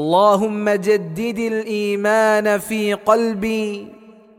اللهم جدد الإيمان في قلبي.